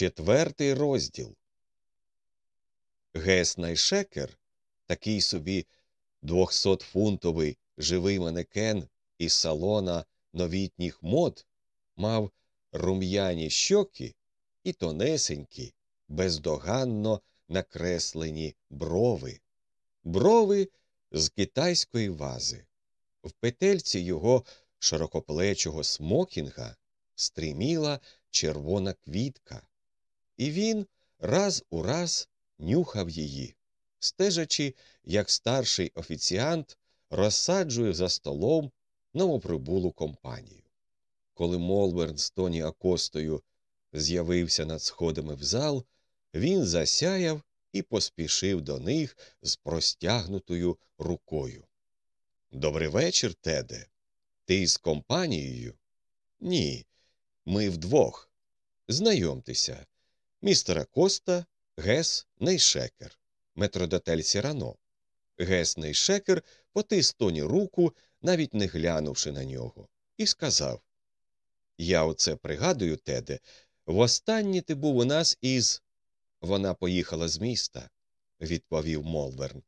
Четвертий розділ. Гес Найшекер, такий собі двохсотфунтовий живий манекен із салона новітніх мод, мав рум'яні щоки і тонесенькі, бездоганно накреслені брови, брови з китайської вази. В петельці його широкоплечого смокінга стриміла червона квітка, і він раз у раз нюхав її, стежачи, як старший офіціант розсаджує за столом новоприбулу компанію. Коли Молберн з Тоні Акостою з'явився над сходами в зал, він засяяв і поспішив до них з простягнутою рукою. Добрий вечір, Теде. Ти з компанією? Ні, ми вдвох. Знайомтеся, містер Акоста, Гес Нейшекер, метродотель Сірано. Гес Нейшекер потис Тоні руку, навіть не глянувши на нього, і сказав Я оце пригадую, Теде, востаннє ти був у нас із. Вона поїхала з міста, відповів Молверн.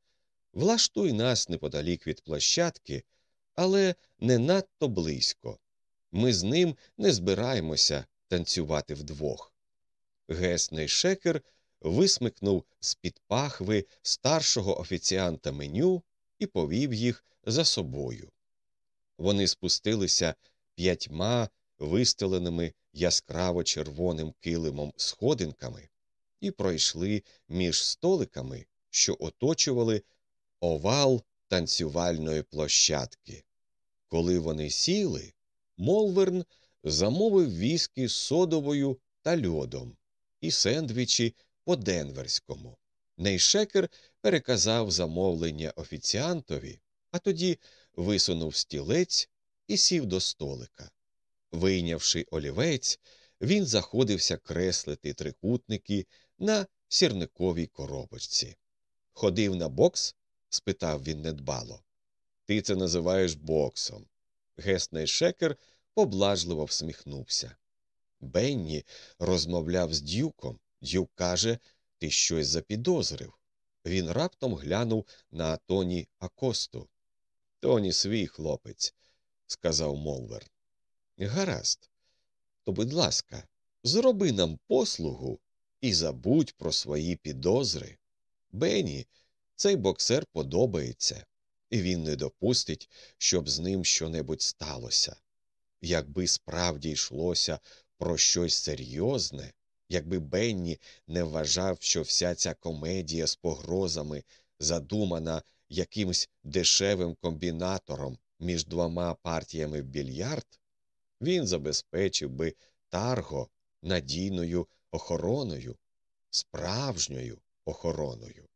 Влаштуй нас неподалік від площадки, але не надто близько. Ми з ним не збираємося танцювати вдвох. Гесний шекер висмикнув з під пахви старшого офіціанта меню і повів їх за собою. Вони спустилися п'ятьма вистеленими яскраво червоним килимом сходинками і пройшли між столиками, що оточували овал танцювальної площадки. Коли вони сіли, Молверн замовив віскі з содовою та льодом і сендвічі по денверському. Нейшекер переказав замовлення офіціантові, а тоді висунув стілець і сів до столика. Вийнявши олівець, він заходився креслити трикутники на сірниковій коробочці. Ходив на бокс? спитав він недбало. Ти це називаєш боксом. Гесний шекер поблажливо всміхнувся. Бенні розмовляв з дюком. Дюк каже, ти щось запідозрив. Він раптом глянув на Тоні Акосту. Тоні свій хлопець, сказав Молвер. Гаразд. То, будь ласка, зроби нам послугу і забудь про свої підозри. Бенні, цей боксер подобається, і він не допустить, щоб з ним щонебудь сталося. Якби справді йшлося про щось серйозне, якби Бенні не вважав, що вся ця комедія з погрозами задумана якимсь дешевим комбінатором між двома партіями в більярд, він забезпечив би тарго надійною охороною, справжньою охороною.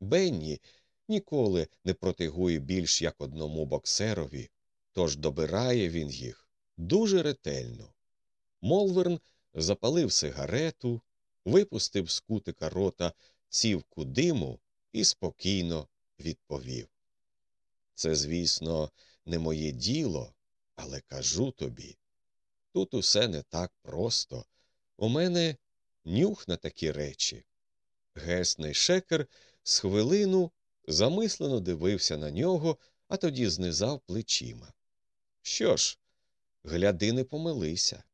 Бенні ніколи не протигує більш як одному боксерові, тож добирає він їх дуже ретельно. Молверн запалив сигарету, випустив з кутика рота цівку диму і спокійно відповів. Це, звісно, не моє діло, але кажу тобі. Тут усе не так просто. У мене нюх на такі речі. Гесний шекер з хвилину замислено дивився на нього, а тоді знизав плечима. Що ж, гляди, не помилися.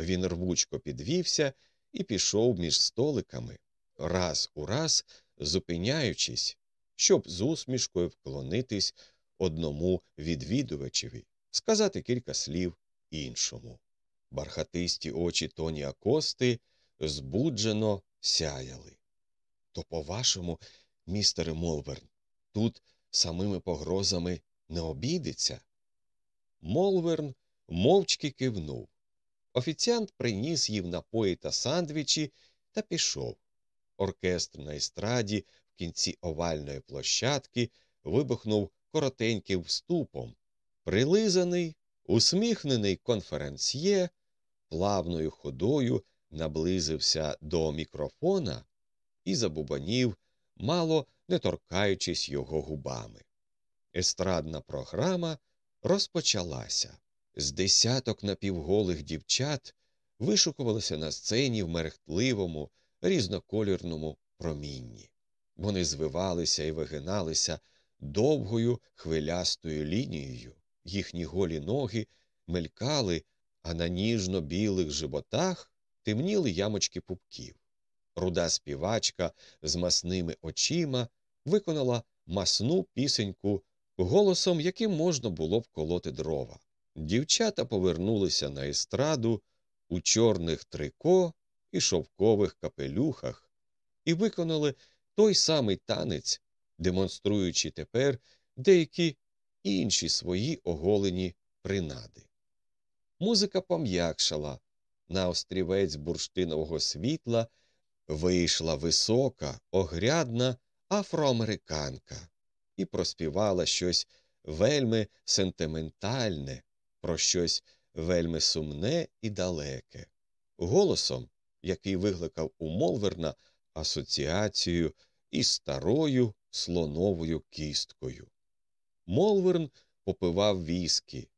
Він рвучко підвівся і пішов між столиками, раз у раз зупиняючись, щоб з усмішкою вклонитись одному відвідувачеві, сказати кілька слів іншому. Бархатисті очі Тоні Акости збуджено сяяли. То, по вашому, містере Молверн, тут самими погрозами не обійдеться. Молверн мовчки кивнув. Офіціант приніс їм напої та сандвічі та пішов. Оркестр на естраді в кінці овальної площадки вибухнув коротеньким вступом. Прилизаний, усміхнений конференсьє плавною ходою наблизився до мікрофона і забубанів, мало не торкаючись його губами. Естрадна програма розпочалася. З десяток напівголих дівчат вишукувалися на сцені в мерехтливому, різноколірному промінні. Вони звивалися і вигиналися довгою хвилястою лінією, їхні голі ноги мелькали, а на ніжно білих животах темніли ямочки пупків. Руда співачка з масними очима виконала масну пісеньку голосом, яким можна було б колоти дрова. Дівчата повернулися на естраду у чорних трико і шовкових капелюхах і виконали той самий танець, демонструючи тепер деякі інші свої оголені принади. Музика пом'якшала, на острівець бурштинового світла вийшла висока, огрядна афроамериканка і проспівала щось вельми сентиментальне, про щось вельми сумне і далеке, голосом, який викликав у Молверна асоціацію із старою слоновою кісткою. Молверн попивав віскі,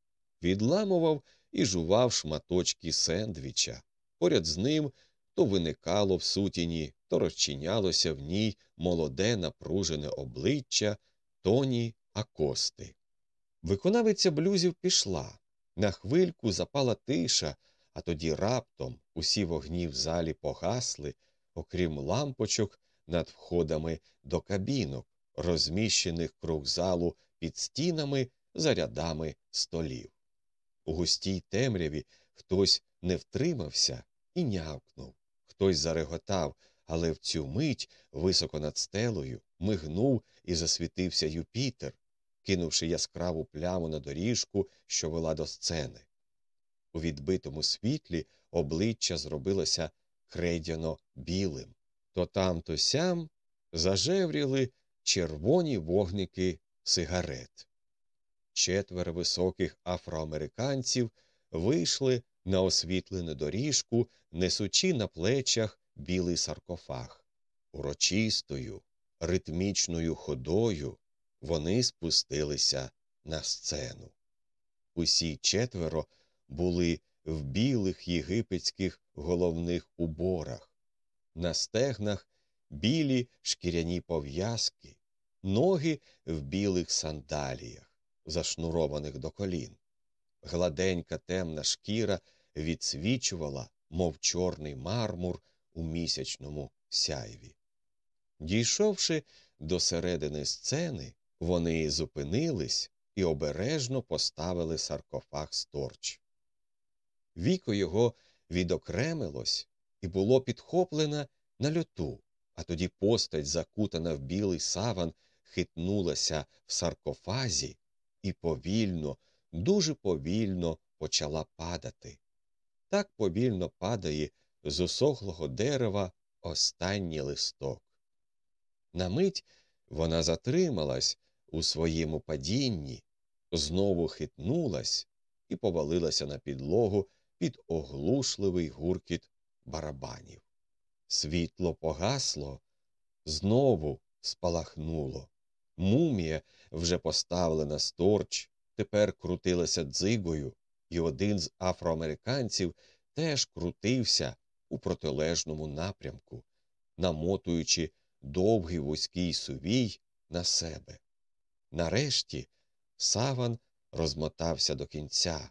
відламував і жував шматочки сендвіча. Поряд з ним то виникало в сутіні, то розчинялося в ній молоде напружене обличчя Тоні Акости. Виконавиця блюзів пішла. На хвильку запала тиша, а тоді раптом усі вогні в залі погасли, окрім лампочок над входами до кабінок, розміщених круг залу під стінами за рядами столів. У густій темряві хтось не втримався і нявкнув, хтось зареготав, але в цю мить, високо над стелею, мигнув і засвітився Юпітер, кинувши яскраву пляму на доріжку, що вела до сцени. У відбитому світлі обличчя зробилося кредяно білим. То там, то сям зажевріли червоні вогники сигарет. Четверо високих афроамериканців вийшли на освітлену доріжку, несучи на плечах білий саркофаг. Урочистою, ритмічною ходою вони спустилися на сцену. Усі четверо були в білих єгипетських головних уборах, на стегнах білі шкіряні пов'язки, ноги в білих сандаліях, зашнурованих до колін. Гладенька темна шкіра відсвічувала, мов чорний мармур у місячному сяйві. Дійшовши до середини сцени, вони зупинились і обережно поставили саркофаг сторч. Віко його відокремилось і було підхоплене на льоту, а тоді постать, закутана в білий саван, хитнулася в саркофазі і повільно, дуже повільно почала падати. Так повільно падає з усохлого дерева останній листок. На мить вона затрималась у своєму падінні, знову хитнулась і повалилася на підлогу під оглушливий гуркіт барабанів. Світло погасло, знову спалахнуло. Мумія, вже поставлена сторч, тепер крутилася дзигою, і один з афроамериканців теж крутився у протилежному напрямку, намотуючи довгий вузький сувій на себе. Нарешті саван розмотався до кінця,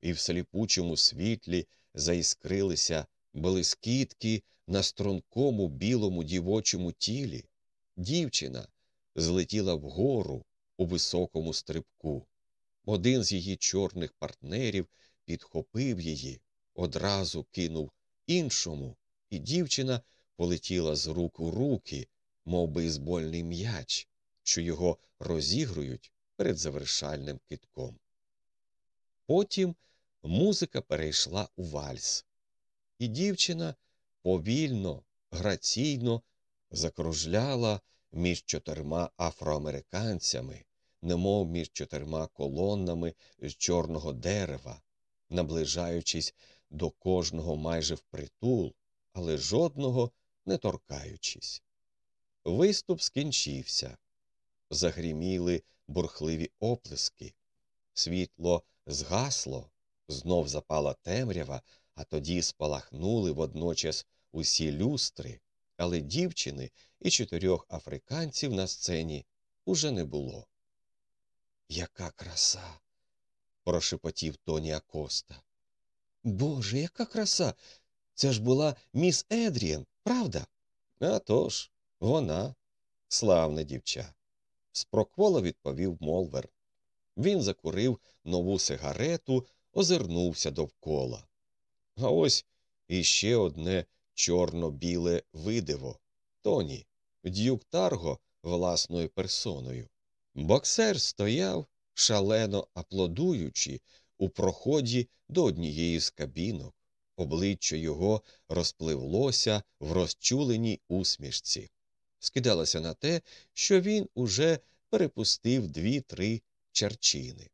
і в сліпучому світлі заіскрилися блискітки на стрункому білому дівочому тілі. Дівчина злетіла вгору у високому стрибку. Один з її чорних партнерів підхопив її, одразу кинув іншому, і дівчина полетіла з рук у руки, мов бейсбольний м'яч, що його розігрують перед завершальним китком. Потім музика перейшла у вальс, і дівчина повільно, граційно закружляла між чотирма афроамериканцями, немов між чотирма колоннами з чорного дерева, наближаючись до кожного майже впритул, але жодного не торкаючись. Виступ скінчився. Загріміли бурхливі оплески. Світло згасло, знов запала темрява, а тоді спалахнули водночас усі люстри, але дівчини і чотирьох африканців на сцені уже не було. Яка краса. прошепотів Тоні Акоста. Боже, яка краса. Це ж була міс Едріен, правда? «А тож, вона, славне дівча. Спрокволо відповів Молвер. Він закурив нову сигарету, озирнувся довкола. А ось іще одне чорно-біле видиво. Тоні, дюк Тарго власною персоною. Боксер стояв, шалено аплодуючи, у проході до однієї з кабінок. Обличчя його розпливлося в розчуленій усмішці. Скидалося на те, що він уже перепустив дві-три черчини.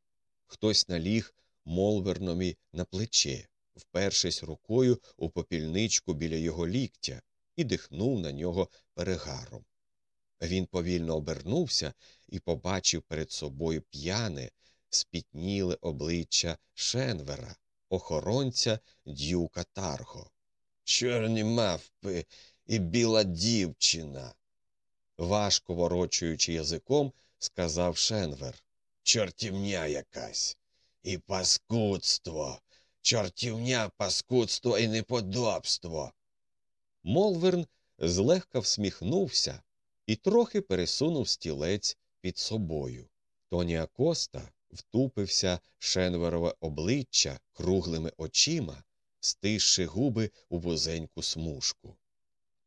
Хтось наліг молверномі на плече, впершись рукою у попільничку біля його ліктя, і дихнув на нього перегаром. Він повільно обернувся і побачив перед собою п'яне, спітніле обличчя Шенвера, охоронця дюка Тарго. Чорні мавпи і біла дівчина. Важко ворочуючи язиком, сказав Шенвер. Чортівня якась. І паскудство. Чортівня, паскудство і неподобство. Молверн злегка всміхнувся і трохи пересунув стілець під собою. Тоні Акоста втупився Шенверове обличчя круглими очима, стисши губи у вузеньку смужку.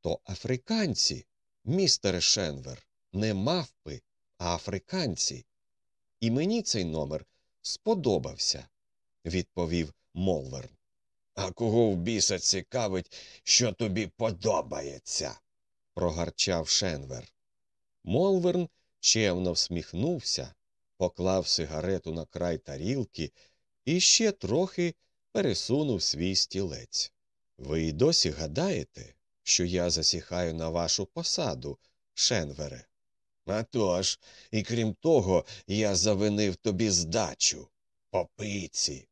То африканці, містере Шенвер, не мавпи, а африканці. І мені цей номер сподобався, відповів Молверн. А кого в біса цікавить, що тобі подобається? прогарчав Шенвер. Молверн чемно всміхнувся, поклав сигарету на край тарілки і ще трохи пересунув свій стілець. Ви й досі гадаєте, що я засіхаю на вашу посаду, Шенвере? «А тож, і крім того, я завинив тобі здачу. Попиці.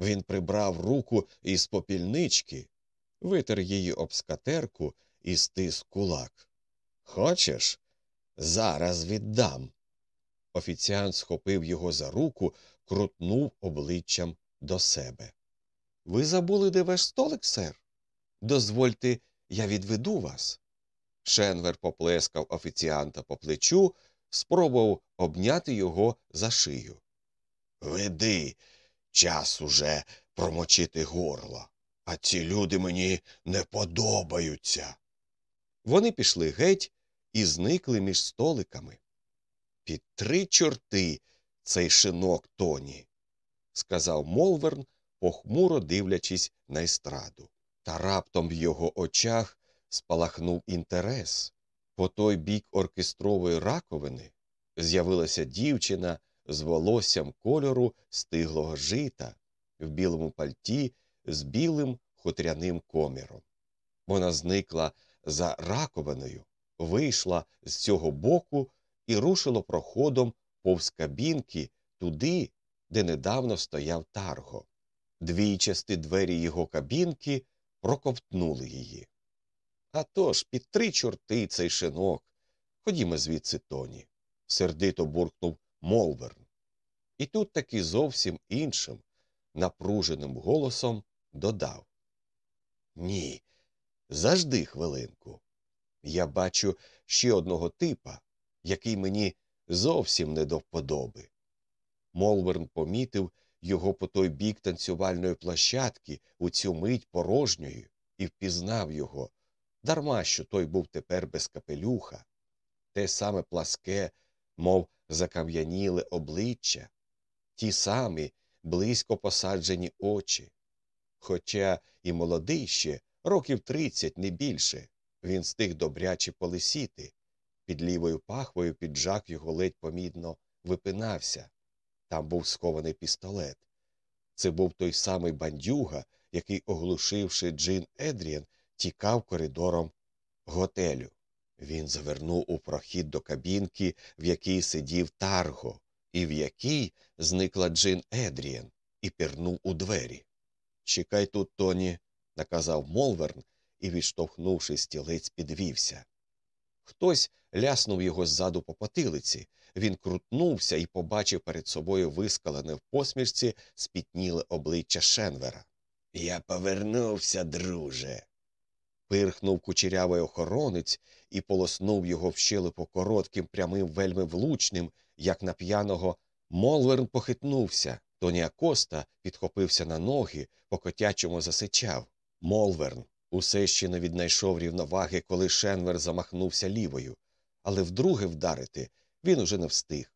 Він прибрав руку із попільнички, витер її об скатерку і стис кулак. Хочеш? Зараз віддам. Офіціант схопив його за руку, крутнув обличчям до себе. Ви забули, де ваш столик, сер? Дозвольте, я відведу вас. Шенвер поплескав офіціанта по плечу, спробував обняти його за шию. Веди, час уже промочити горло, а ці люди мені не подобаються. Вони пішли геть і зникли між столиками. Під три чорти цей шинок Тоні, сказав Молверн, похмуро дивлячись на естраду. Та раптом в його очах спалахнув інтерес. По той бік оркестрової раковини з'явилася дівчина з волоссям кольору стиглого жита в білому пальті з білим хутряним коміром. Вона зникла за раковиною, вийшла з цього боку і рушила проходом повз кабінки туди, де недавно стояв тарго. Двійчасті двері його кабінки проковтнули її. А тож, під три чорти цей шинок. Ходімо звідси тоні, сердито буркнув Молверн. І тут таки зовсім іншим, напруженим голосом додав Ні, завжди хвилинку. Я бачу ще одного типа, який мені зовсім не до вподоби. Молверн помітив його по той бік танцювальної площадки у цю мить порожньою і впізнав його, дарма що той був тепер без капелюха, те саме пласке, мов закам'яніле обличчя, ті самі близько посаджені очі. Хоча і молодий ще, років тридцять, не більше, він стиг добряче полисіти. Під лівою пахвою піджак його ледь помітно випинався. Там був схований пістолет. Це був той самий бандюга, який, оглушивши Джин Едріан, тікав коридором готелю. Він завернув у прохід до кабінки, в якій сидів Тарго, і в якій зникла Джин Едріан, і пірнув у двері. Чекай тут, Тоні, наказав Молверн і, відштовхнувши стілець, підвівся. Хтось ляснув його ззаду по потилиці. Він крутнувся і побачив перед собою вискалене в посмішці спітніле обличчя Шенвера. Я повернувся, друже. Пирхнув кучерявий охоронець і полоснув його в щелепу коротким, прямим, вельми влучним, як на п'яного. Молверн похитнувся. Тоні Акоста підхопився на ноги, по котячому засичав. Молверн усе ще не віднайшов рівноваги, коли Шенвер замахнувся лівою, але вдруге вдарити він уже не встиг.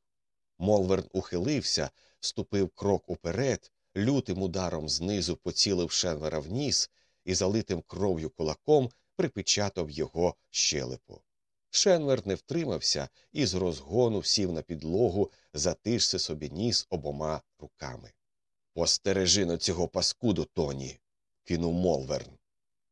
Молверн ухилився, ступив крок уперед, лютим ударом знизу поцілив Шенвера в ніс і залитим кров'ю кулаком припечатав його щелепу. Шенвер не втримався і з розгону сів на підлогу, затишся собі ніс обома руками. Постережи на цього паскуду, Тоні, кинув Молверн.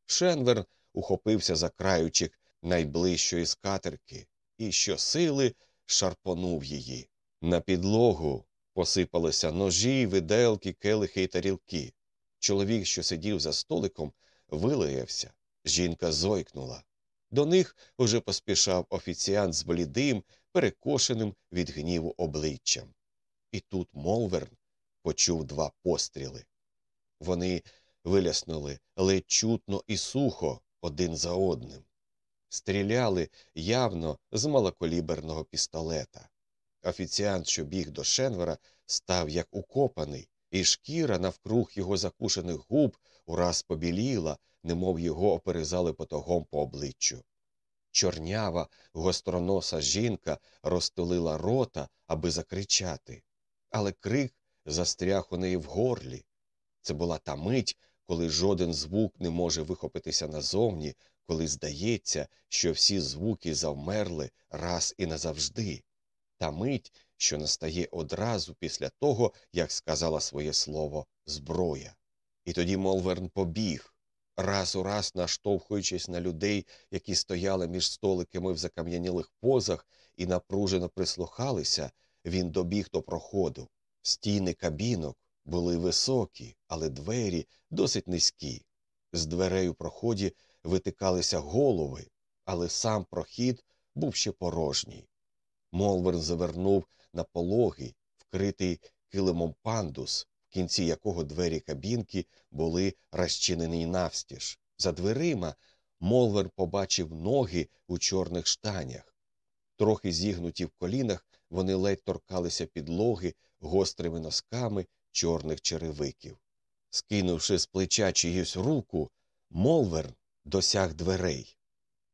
Шенвер ухопився за краючик найближчої скатерки і щосили шарпонув її. На підлогу посипалися ножі, виделки, келихи й тарілки. Чоловік, що сидів за столиком, вилаявся. Жінка зойкнула. До них уже поспішав офіціант з блідим, перекошеним від гніву обличчям. І тут Молверн почув два постріли. Вони виляснули ледь чутно і сухо один за одним. Стріляли явно з малоколіберного пістолета. Офіціант, що біг до Шенвера, став як укопаний, і шкіра навкруг його закушених губ ураз побіліла, немов його оперезали потогом по обличчю. Чорнява, гостроноса жінка розтулила рота, аби закричати, але крик застряг у неї в горлі. Це була та мить, коли жоден звук не може вихопитися назовні, коли здається, що всі звуки завмерли раз і назавжди. Та мить, що настає одразу після того, як сказала своє слово зброя. І тоді Молверн побіг, раз у раз наштовхуючись на людей, які стояли між столиками в закам'янілих позах і напружено прислухалися, він добіг до проходу. Стіни кабінок були високі, але двері досить низькі. З дверей у проході витикалися голови, але сам прохід був ще порожній. Молверн завернув на пологий, вкритий килимом пандус, в кінці якого двері кабінки були розчинені навстіж. За дверима Молвер побачив ноги у чорних штанях. Трохи зігнуті в колінах, вони ледь торкалися підлоги гострими носками чорних черевиків. Скинувши з плеча чиюсь руку, Молверн досяг дверей.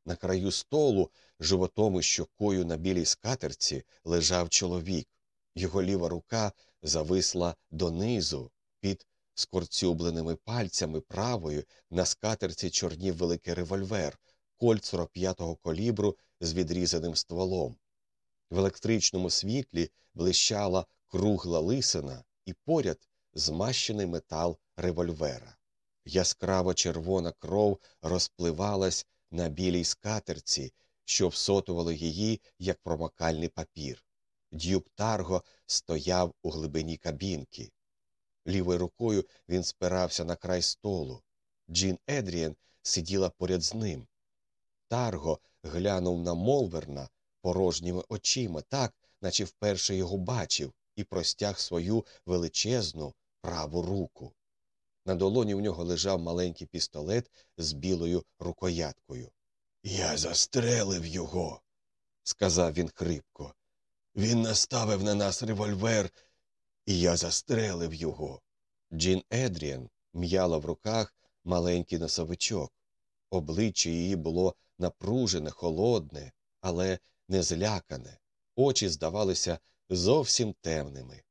На краю столу, животом і щокою на білій скатерці, лежав чоловік. Його ліва рука зависла донизу, під скорцюбленими пальцями правою на скатерці чорнів великий револьвер, кольт 45-го колібру з відрізаним стволом. В електричному світлі блищала кругла лисина і поряд змащений метал револьвера. Яскраво червона кров розпливалась на білій скатерці, що всотували її, як промокальний папір. Дюк Тарго стояв у глибині кабінки. Лівою рукою він спирався на край столу. Джін Едрієн сиділа поряд з ним. Тарго глянув на Молверна порожніми очима, так, наче вперше його бачив, і простяг свою величезну праву руку. На долоні в нього лежав маленький пістолет з білою рукояткою. Я застрелив його, сказав він хрипко. Він наставив на нас револьвер, і я застрелив його. Джін Едріан м'яла в руках маленький носовичок. Обличчя її було напружене, холодне, але не злякане. Очі здавалися зовсім темними.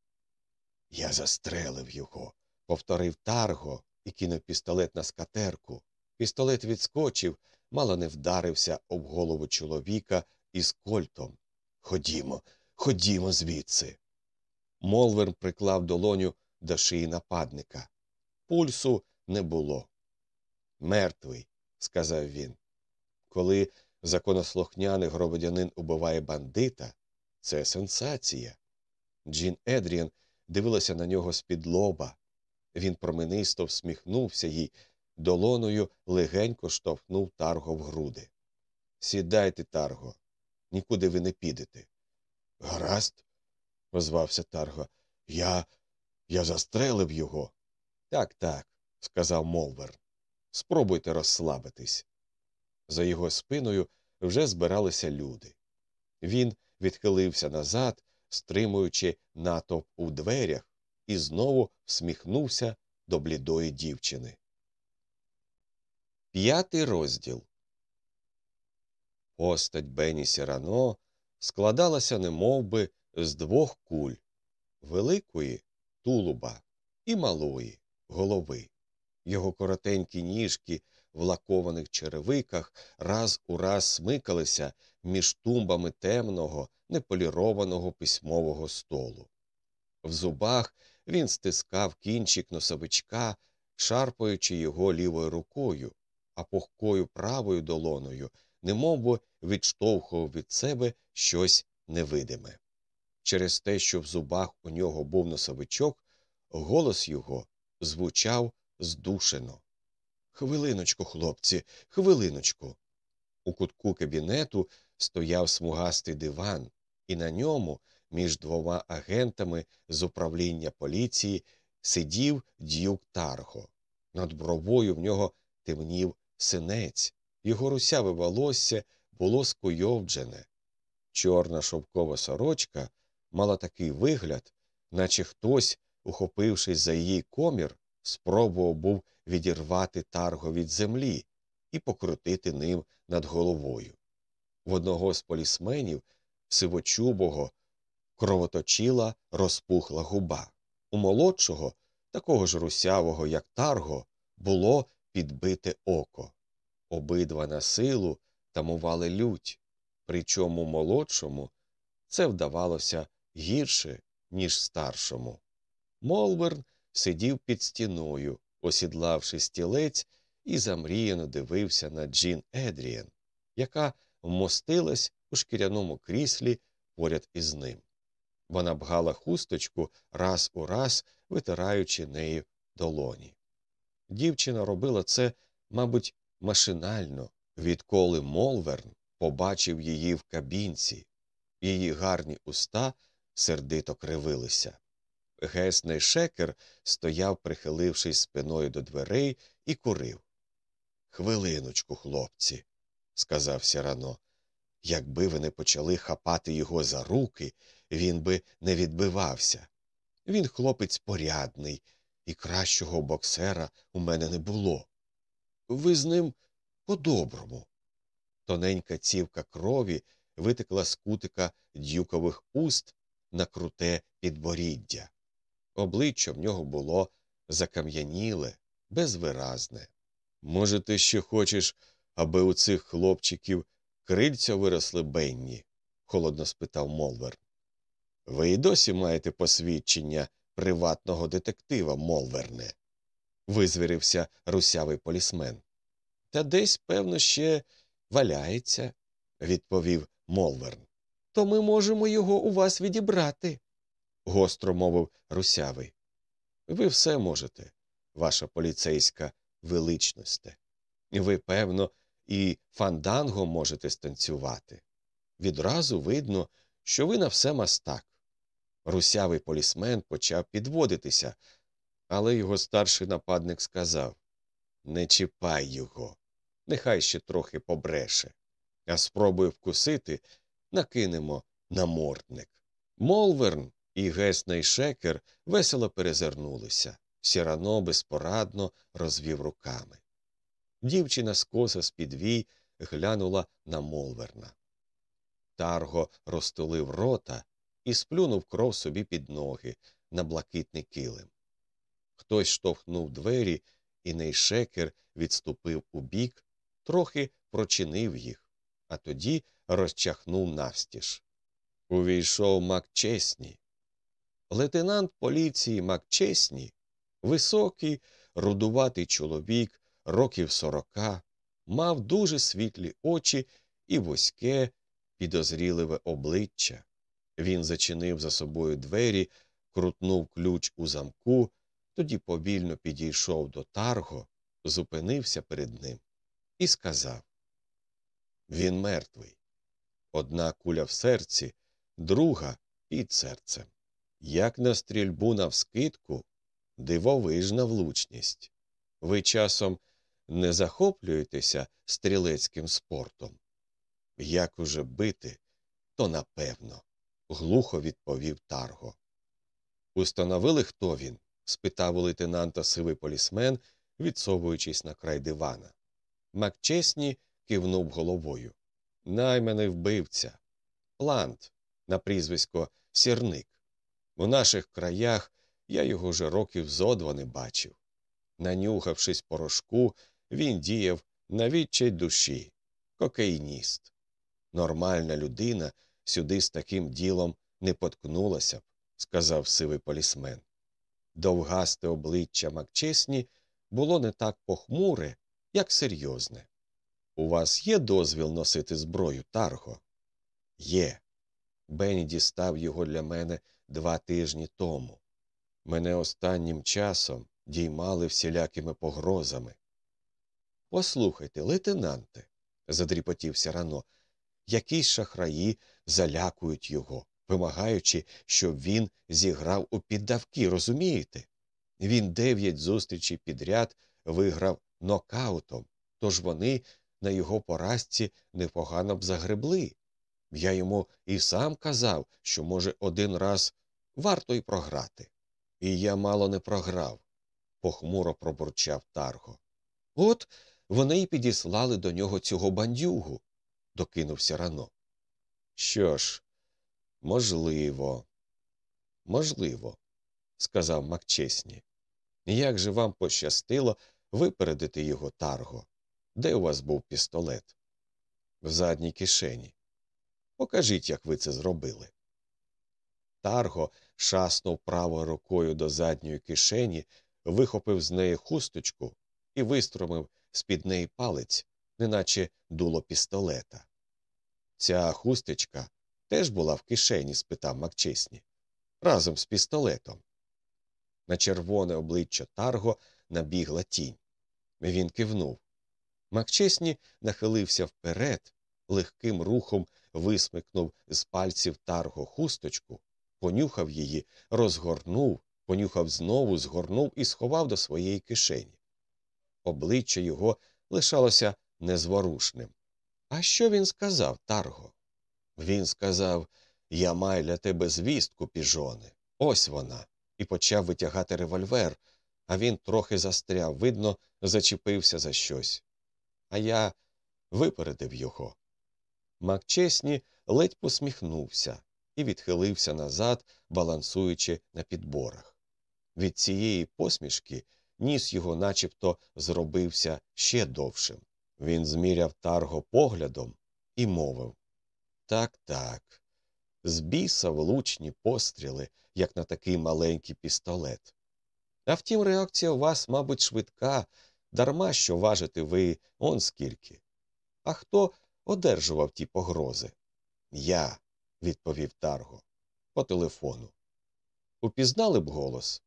Я застрелив його, повторив Тарго і кинув пістолет на скатерку. Пістолет відскочив, мало не вдарився об голову чоловіка із кольтом. Ходімо, ходімо звідси. Молверн приклав долоню до шиї нападника. Пульсу не було. Мертвий, сказав він. Коли законослухняний громадянин убиває бандита, це сенсація. Джін Едріан дивилася на нього з-під лоба. Він променисто всміхнувся їй, долоною легенько штовхнув тарго в груди. Сідайте, тарго, нікуди ви не підете. Гаразд, озвався Тарго. Я. я застрелив його. Так, так, сказав Молвер. Спробуйте розслабитись. За його спиною вже збиралися люди. Він відхилився назад, стримуючи натовп у дверях, і знову всміхнувся до блідої дівчини. П'ятий розділ Постать Бені Сірано складалася немовби з двох куль великої тулуба і малої голови. Його коротенькі ніжки в лакованих черевиках раз у раз смикалися між тумбами темного, неполірованого письмового столу. В зубах він стискав кінчик носовичка, шарпаючи його лівою рукою, а пухкою правою долоною, немовби відштовхував від себе щось невидиме. Через те, що в зубах у нього був носовичок, голос його звучав здушено. Хвилиночку, хлопці, хвилиночку. У кутку кабінету стояв смугастий диван, і на ньому, між двома агентами з управління поліції, сидів дюк Тарго. Над бровою в нього темнів синець, його русяве волосся було скуйовджене. Чорна шовкова сорочка мала такий вигляд, наче хтось, ухопившись за її комір, спробував був відірвати тарго від землі і покрутити ним над головою. В одного з полісменів сивочубого кровоточила розпухла губа. У молодшого, такого ж русявого, як тарго, було підбите око. Обидва на силу тамували лють, причому молодшому це вдавалося гірше, ніж старшому. Молверн сидів під стіною, осідлавши стілець, і замріяно дивився на Джін Едрієн, яка вмостилась у шкіряному кріслі поряд із ним. Вона бгала хусточку раз у раз, витираючи нею долоні. Дівчина робила це, мабуть, машинально, відколи Молверн побачив її в кабінці, її гарні уста сердито кривилися. Гесний шекер стояв, прихилившись спиною до дверей, і курив. Хвилиночку, хлопці, сказав Сірано. Якби ви не почали хапати його за руки, він би не відбивався. Він хлопець порядний, і кращого боксера у мене не було. Ви з ним по-доброму. Тоненька цівка крові витекла з кутика дюкових уст на круте підборіддя. Обличчя в нього було закам'яніле, безвиразне. Може, ти ще хочеш, аби у цих хлопчиків крильця виросли Бенні? холодно спитав Молвер. Ви й досі маєте посвідчення приватного детектива, Молверне, визвірився русявий полісмен. Та десь, певно, ще валяється, відповів Молверн. То ми можемо його у вас відібрати, гостро мовив русявий. Ви все можете, ваша поліцейська величносте. Ви, певно, і фанданго можете станцювати. Відразу видно, що ви на все мастак. Русявий полісмен почав підводитися, але його старший нападник сказав Не чіпай його, нехай ще трохи побреше, а спробує вкусити, накинемо намордник. Молверн і гесний шекер весело перезирнулися. Сірано безпорадно розвів руками. Дівчина скоса з підвій глянула на Молверна. Тарго розтулив рота і сплюнув кров собі під ноги на блакитний килим. Хтось штовхнув двері, і нейшекер відступив у бік, трохи прочинив їх, а тоді розчахнув навстіж. Увійшов Макчесні. Лейтенант поліції Макчесні, високий, рудуватий чоловік, років сорока, мав дуже світлі очі і вузьке, підозріливе обличчя. Він зачинив за собою двері, крутнув ключ у замку, тоді повільно підійшов до Тарго, зупинився перед ним і сказав Він мертвий. Одна куля в серці, друга під серцем. Як на стрільбу навскидку, дивовижна влучність. Ви часом не захоплюєтеся стрілецьким спортом. Як уже бити, то напевно, глухо відповів Тарго. Установили, хто він? спитав у лейтенанта сивий полісмен, відсовуючись на край дивана. Макчесні кивнув головою. Найманий вбивця. Плант на прізвисько Сірник. У наших краях я його вже років зо два не бачив. Нанюхавшись порошку, він діяв на відчай душі, кокаїніст. Нормальна людина сюди з таким ділом не поткнулася б, сказав сивий полісмен. Довгасте обличчя Макчесні було не так похмуре, як серйозне. У вас є дозвіл носити зброю, Тарго? Є. Бенні дістав його для мене два тижні тому. Мене останнім часом діймали всілякими погрозами. Послухайте, лейтенанте, задріпотівся рано, якісь шахраї залякують його, вимагаючи, щоб він зіграв у піддавки, розумієте? Він дев'ять зустрічей підряд виграв нокаутом, тож вони на його поразці непогано б загребли. Я йому і сам казав, що, може, один раз варто й програти. І я мало не програв, похмуро пробурчав Тарго. От вони й підіслали до нього цього бандюгу, докинувся рано. Що ж, можливо, можливо, сказав Макчесні. Як же вам пощастило випередити його тарго? Де у вас був пістолет? В задній кишені. Покажіть, як ви це зробили. Тарго шаснув правою рукою до задньої кишені, вихопив з неї хусточку і виструмив з під неї палець, неначе дуло пістолета. Ця хусточка теж була в кишені? спитав Макчесні. Разом з пістолетом. На червоне обличчя Тарго набігла тінь. Він кивнув. Макчесні нахилився вперед, легким рухом висмикнув з пальців Тарго хусточку, понюхав її, розгорнув, понюхав знову, згорнув і сховав до своєї кишені. Обличчя його лишалося незворушним. А що він сказав, Тарго? Він сказав Я маю для тебе звістку, піжоне. Ось вона. І почав витягати револьвер, а він трохи застряв, видно, зачепився за щось. А я випередив його. Макчесні ледь посміхнувся і відхилився назад, балансуючи на підборах. Від цієї посмішки ніс його начебто зробився ще довшим. Він зміряв тарго поглядом і мовив Так, так, з біса влучні постріли, як на такий маленький пістолет. А втім, реакція у вас, мабуть, швидка, дарма що важите ви он скільки. А хто одержував ті погрози? Я, відповів Тарго, по телефону. Упізнали б голос?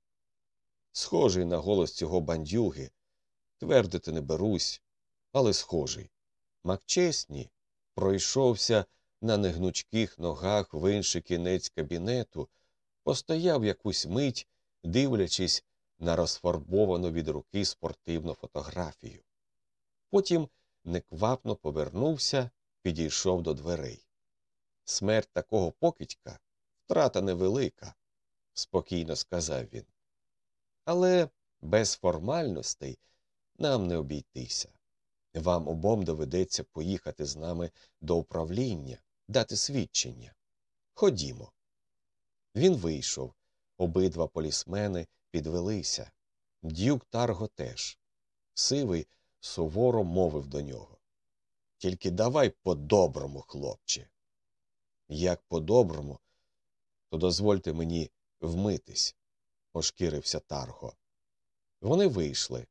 Схожий на голос цього бандюги. Твердити не берусь, але схожий. Макчесні пройшовся на негнучких ногах в інший кінець кабінету, постояв якусь мить, дивлячись на розфарбовану від руки спортивну фотографію. Потім неквапно повернувся, підійшов до дверей. Смерть такого покидька втрата невелика, спокійно сказав він. Але без формальностей нам не обійтися. Вам обом доведеться поїхати з нами до управління, дати свідчення. Ходімо. Він вийшов. Обидва полісмени підвелися. Дюк Тарго теж. Сивий суворо мовив до нього. Тільки давай по-доброму, хлопче. Як по-доброму, то дозвольте мені вмитись, ошкірився Тарго. Вони вийшли.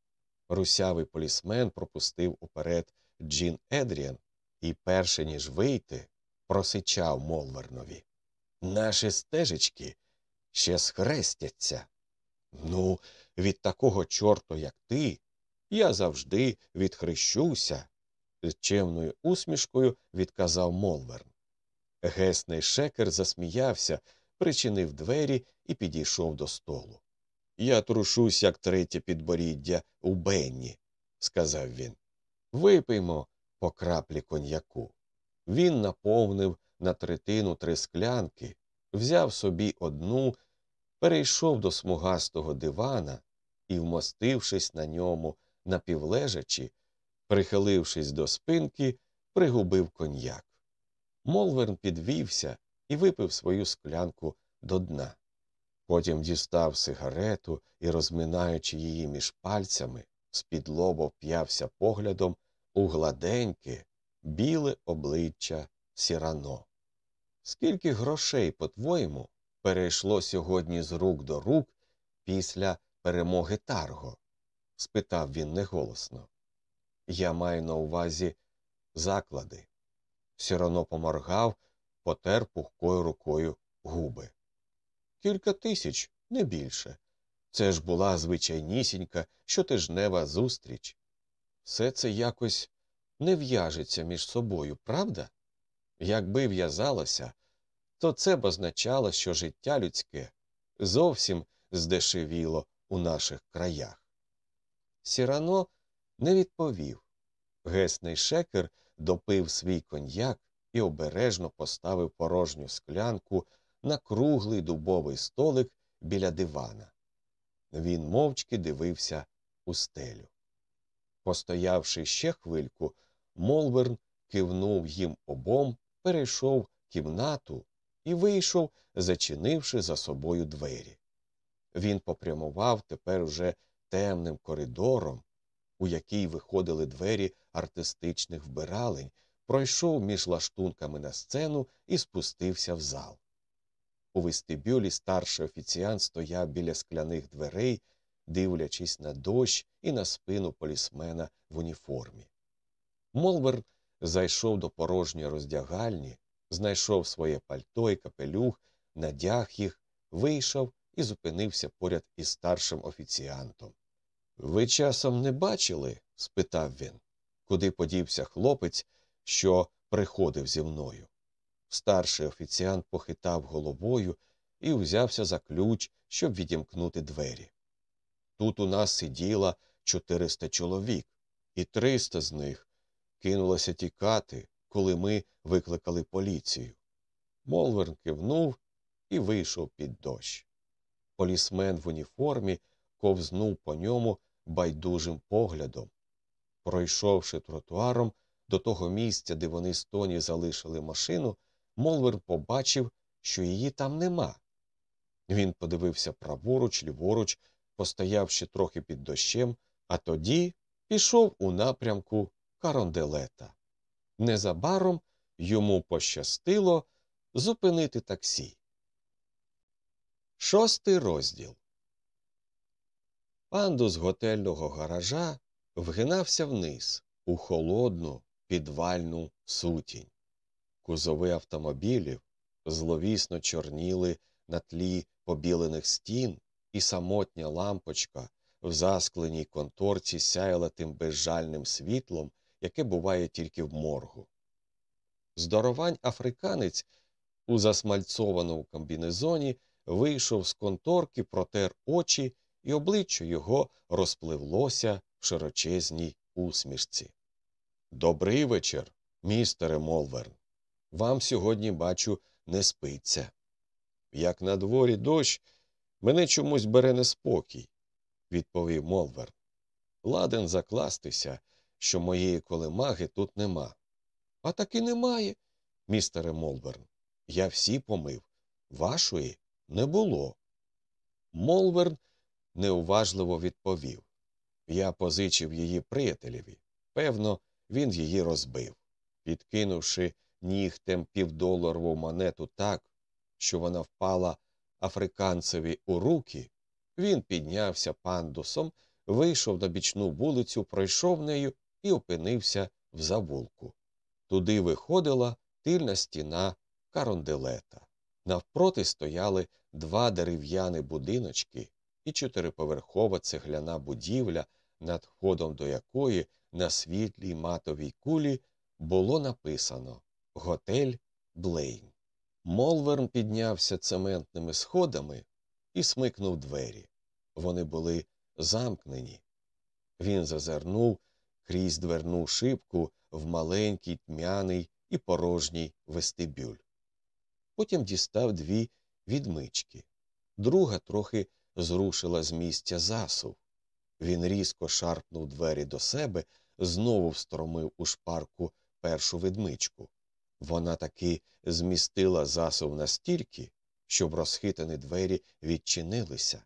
Русявий полісмен пропустив уперед Джін Едріан і, перше ніж вийти, просичав Молвернові. Наші стежечки ще схрестяться. Ну, від такого чорта, як ти, я завжди відхрещуся, з чемною усмішкою відказав Молверн. Гесний шекер засміявся, причинив двері і підійшов до столу. Я трушусь, як третє підборіддя у Бенні, сказав він. Випиймо по краплі коньяку. Він наповнив на третину три склянки, взяв собі одну, перейшов до смугастого дивана і, вмостившись на ньому напівлежачи, прихилившись до спинки, пригубив коньяк. Молверн підвівся і випив свою склянку до дна. Потім дістав сигарету і, розминаючи її між пальцями, з-під лоба вп'явся поглядом у гладеньке, біле обличчя сірано. Скільки грошей, по-твоєму, перейшло сьогодні з рук до рук після перемоги Тарго? спитав він неголосно. Я маю на увазі заклади. Сірано поморгав, потер пухкою рукою губи. Кілька тисяч, не більше. Це ж була звичайнісінька щотижнева зустріч. Все це якось не в'яжеться між собою, правда? Якби в'язалося, то це б означало, що життя людське зовсім здешевіло у наших краях. Сірано не відповів. Гесний шекер допив свій коньяк і обережно поставив порожню склянку на круглий дубовий столик біля дивана. Він мовчки дивився у стелю. Постоявши ще хвильку, Молверн кивнув їм обом, перейшов кімнату і вийшов, зачинивши за собою двері. Він попрямував тепер уже темним коридором, у який виходили двері артистичних вбиралень, пройшов між лаштунками на сцену і спустився в зал. У вестибюлі старший офіціант стояв біля скляних дверей, дивлячись на дощ і на спину полісмена в уніформі. Молбер зайшов до порожньої роздягальні, знайшов своє пальто і капелюх, надяг їх, вийшов і зупинився поряд із старшим офіціантом. Ви часом не бачили? спитав він, куди подівся хлопець, що приходив зі мною. Старший офіціант похитав головою і взявся за ключ, щоб відімкнути двері. Тут у нас сиділо 400 чоловік, і 300 з них кинулося тікати, коли ми викликали поліцію. Молверн кивнув і вийшов під дощ. Полісмен в уніформі ковзнув по ньому байдужим поглядом. Пройшовши тротуаром до того місця, де вони з Тоні залишили машину, Молвер побачив, що її там нема. Він подивився праворуч, ліворуч, постоявши трохи під дощем, а тоді пішов у напрямку Каронделета. Незабаром йому пощастило зупинити таксі. Шостий розділ Пандус готельного гаража вгинався вниз у холодну підвальну сутінь. Кузови автомобілів зловісно чорніли на тлі побілених стін, і самотня лампочка в заскленій конторці сяяла тим безжальним світлом, яке буває тільки в моргу. Здоровань африканець у засмальцованому комбінезоні вийшов з конторки, протер очі і обличчя його розпливлося в широчезній усмішці. Добрий вечір, містере Молверн. Вам сьогодні, бачу, не спиться. Як на дворі дощ, мене чомусь бере неспокій, відповів Молверн. Ладен закластися, що моєї колемаги тут нема. А таки немає, містере Молверн. Я всі помив. Вашої не було. Молверн неуважливо відповів Я позичив її приятелеві. Певно, він її розбив. Підкинувши нігтем півдоларову монету так, що вона впала африканцеві у руки, він піднявся пандусом, вийшов на бічну вулицю, пройшов нею і опинився в завулку. Туди виходила тильна стіна каронделета. Навпроти стояли два дерев'яні будиночки і чотириповерхова цегляна будівля, над входом до якої на світлій матовій кулі було написано Готель Блейн. Молверн піднявся цементними сходами і смикнув двері. Вони були замкнені. Він зазирнув крізь дверну шибку в маленький тьмяний і порожній вестибюль. Потім дістав дві відмички. Друга трохи зрушила з місця засув. Він різко шарпнув двері до себе, знову встромив у шпарку першу відмичку. Вона таки змістила засув настільки, щоб розхитані двері відчинилися.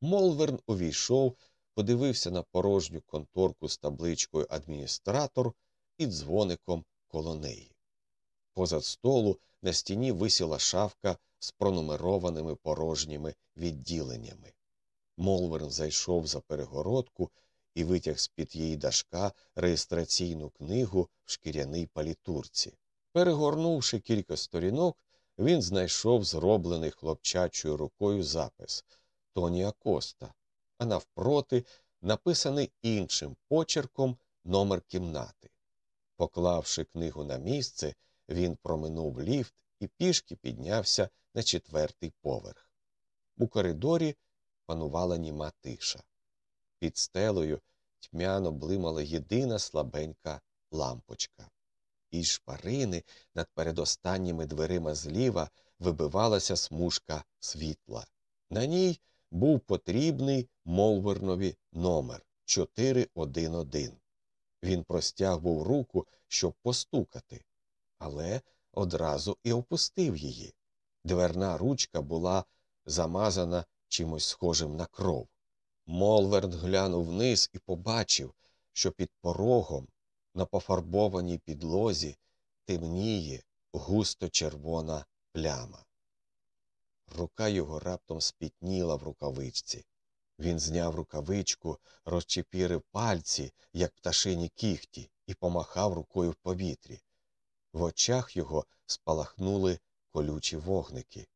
Молверн увійшов, подивився на порожню конторку з табличкою адміністратор і дзвоником коло неї. Позад столу на стіні висіла шафка з пронумерованими порожніми відділеннями. Молверн зайшов за перегородку і витяг з під її дашка реєстраційну книгу в шкіряній палітурці. Перегорнувши кілька сторінок, він знайшов зроблений хлопчачою рукою запис Тоні Коста, а навпроти написаний іншим почерком номер кімнати. Поклавши книгу на місце, він проминув ліфт і пішки піднявся на четвертий поверх. У коридорі панувала німа тиша. Під стелею тьмяно блимала єдина слабенька лампочка. Із шпарини над передостанніми дверима зліва вибивалася смужка світла. На ній був потрібний Молвернові номер 411. Він простяг був руку, щоб постукати, але одразу і опустив її. Дверна ручка була замазана чимось схожим на кров. Молверн глянув вниз і побачив, що під порогом на пофарбованій підлозі темніє густо червона пляма. Рука його раптом спітніла в рукавичці. Він зняв рукавичку, розчепірив пальці, як пташині кіхті, і помахав рукою в повітрі. В очах його спалахнули колючі вогники.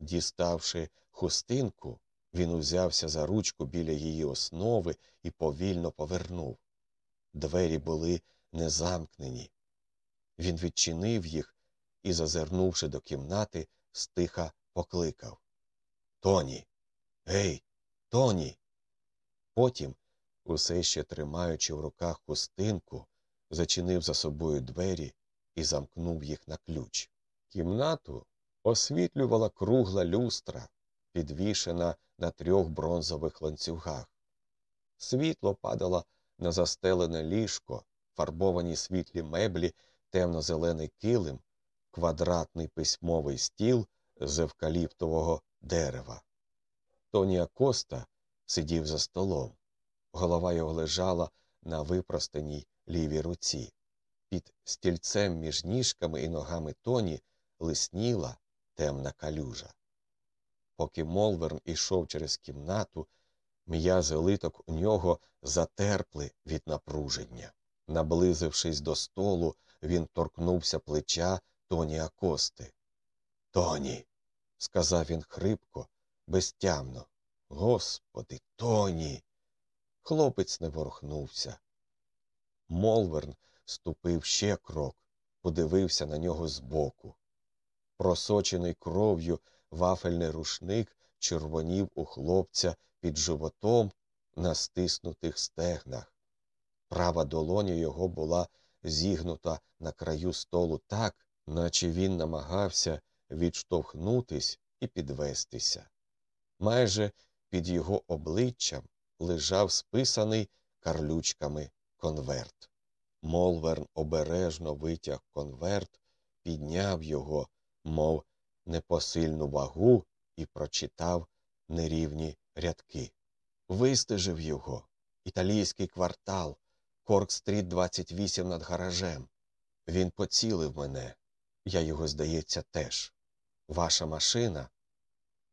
Діставши хустинку, він узявся за ручку біля її основи і повільно повернув. Двері були незамкнені. Він відчинив їх і, зазирнувши до кімнати, стиха покликав Тоні. Гей, Тоні. Потім, усе ще тримаючи в руках хустинку, зачинив за собою двері і замкнув їх на ключ. Кімнату освітлювала кругла люстра, підвішена на трьох бронзових ланцюгах. Світло падало на застелене ліжко, фарбовані світлі меблі, темно-зелений килим, квадратний письмовий стіл з евкаліптового дерева. Тонія Коста сидів за столом. Голова його лежала на випростаній лівій руці. Під стільцем між ніжками і ногами тоні лисніла темна калюжа. Поки Молверн ішов через кімнату, м'язи литок у нього затерпли від напруження. Наблизившись до столу, він торкнувся плеча Тоні Акости. Тоні, сказав він хрипко, безтямно. Господи, Тоні. Хлопець не ворухнувся. Молверн ступив ще крок, подивився на нього збоку. Просочений кров'ю вафельний рушник червонів у хлопця під животом на стиснутих стегнах. Права долоня його була зігнута на краю столу так, наче він намагався відштовхнутись і підвестися. Майже під його обличчям лежав списаний карлючками конверт. Молверн обережно витяг конверт, підняв його, мов непосильну вагу, і прочитав нерівні рядки. Вистежив його. Італійський квартал, Корк-стріт 28 над гаражем. Він поцілив мене. Я його, здається, теж. Ваша машина.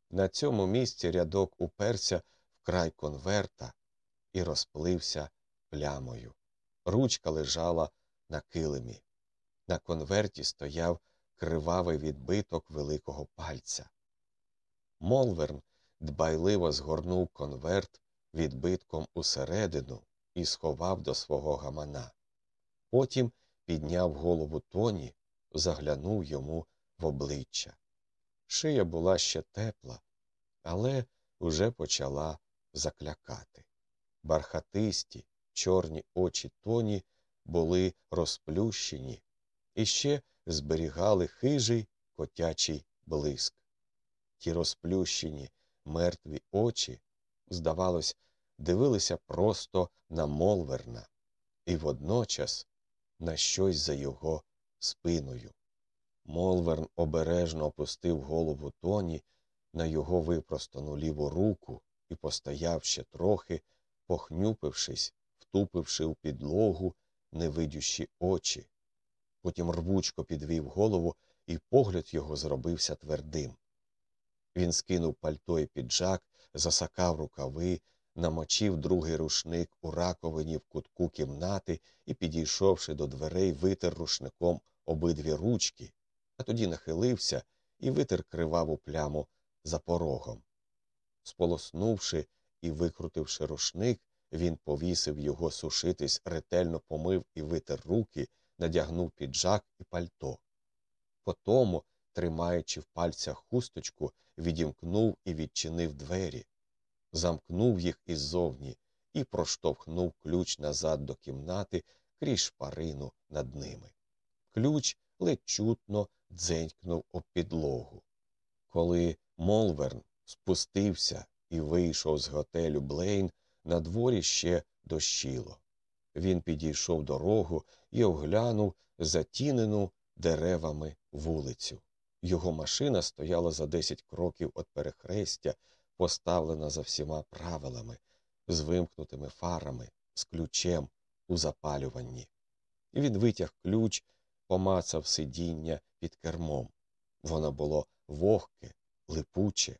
На цьому місці рядок уперся в край конверта і розплився плямою. Ручка лежала на килимі. На конверті стояв кривавий відбиток великого пальця. Молверн дбайливо згорнув конверт відбитком усередину і сховав до свого гамана. Потім підняв голову тоні, заглянув йому в обличчя. Шия була ще тепла, але вже почала заклякати. Бархатисті, чорні очі тоні були розплющені і ще зберігали хижий котячий блиск. Ті розплющені мертві очі, здавалось, дивилися просто на Молверна і водночас на щось за його спиною. Молверн обережно опустив голову тоні на його випростану ліву руку і постояв ще трохи, похнюпившись, втупивши в підлогу невидющі очі. Потім рвучко підвів голову, і погляд його зробився твердим. Він скинув пальто і піджак, засакав рукави, намочив другий рушник у раковині в кутку кімнати і, підійшовши до дверей, витер рушником обидві ручки, а тоді нахилився і витер криваву пляму за порогом. Сполоснувши і викрутивши рушник, він повісив його сушитись, ретельно помив і витер руки, надягнув піджак і пальто. Потому, тримаючи в пальцях хусточку, відімкнув і відчинив двері, замкнув їх іззовні і проштовхнув ключ назад до кімнати крізь шпарину над ними. Ключ ледь чутно дзенькнув об підлогу. Коли Молверн спустився і вийшов з готелю Блейн, на дворі ще дощило. Він підійшов дорогу і оглянув затінену деревами вулицю. Його машина стояла за десять кроків від перехрестя, поставлена за всіма правилами, з вимкнутими фарами, з ключем у запалюванні. І він витяг ключ, помацав сидіння під кермом. Воно було вогке, липуче.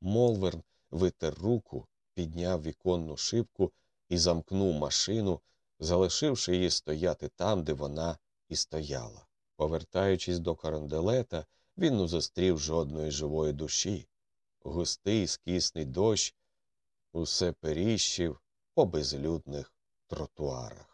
Молверн витер руку, підняв віконну шибку і замкнув машину, залишивши її стояти там, де вона і стояла. Повертаючись до каранделета, він не зустрів жодної живої душі. Густий скісний дощ усе періщив по безлюдних тротуарах.